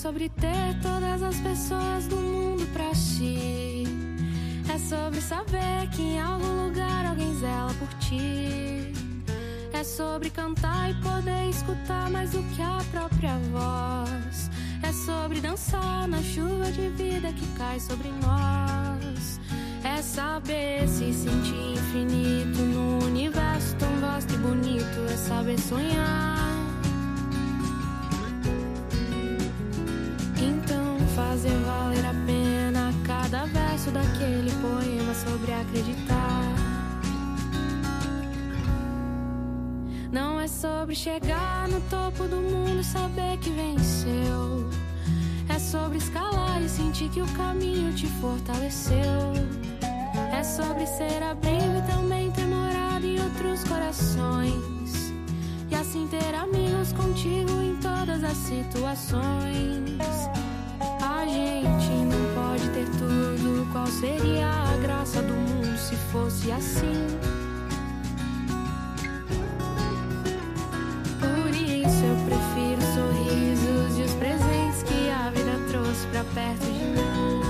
sobre ter todas as pessoas do mundo pra si. É sobre saber que em algum lugar alguém zela por ti. É sobre cantar e poder escutar mais do que a própria voz. É sobre dançar na chuva de vida que cai sobre nós. É saber se sentir infinito no fazer valer a pena cada verso daquele poema sobre acreditar. Não é sobre chegar no topo do mundo saber que venceu. É sobre escalar e sentir que o caminho te fortaleceu. É sobre ser abrigo e também ter morado em outros corações. E assim ter amigos contigo em todas as situações. Fosse assim? Por isso eu prefiro os sorrisos e os presentes que a vida trouxe pra perto de mim.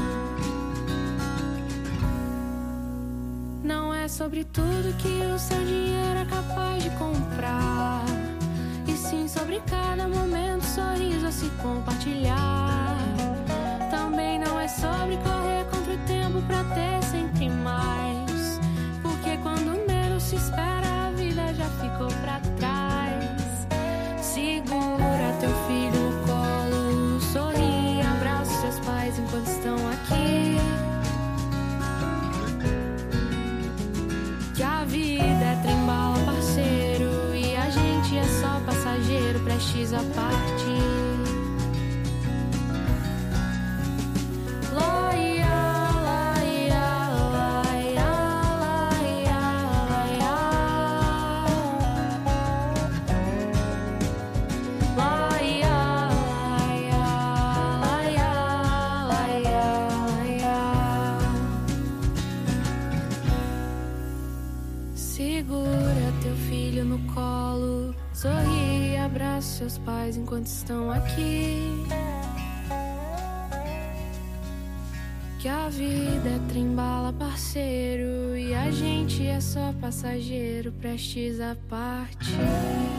Não é sobre tudo que o seu dinheiro é capaz de comprar. E sim sobre cada momento, sorriso a se compartilhar. Prestes a partir. Segura teu filho no colo, sorri, abraça seus pais enquanto estão aqui. Que a vida é trembala, parceiro, e a gente é só passageiro, prestes a partir.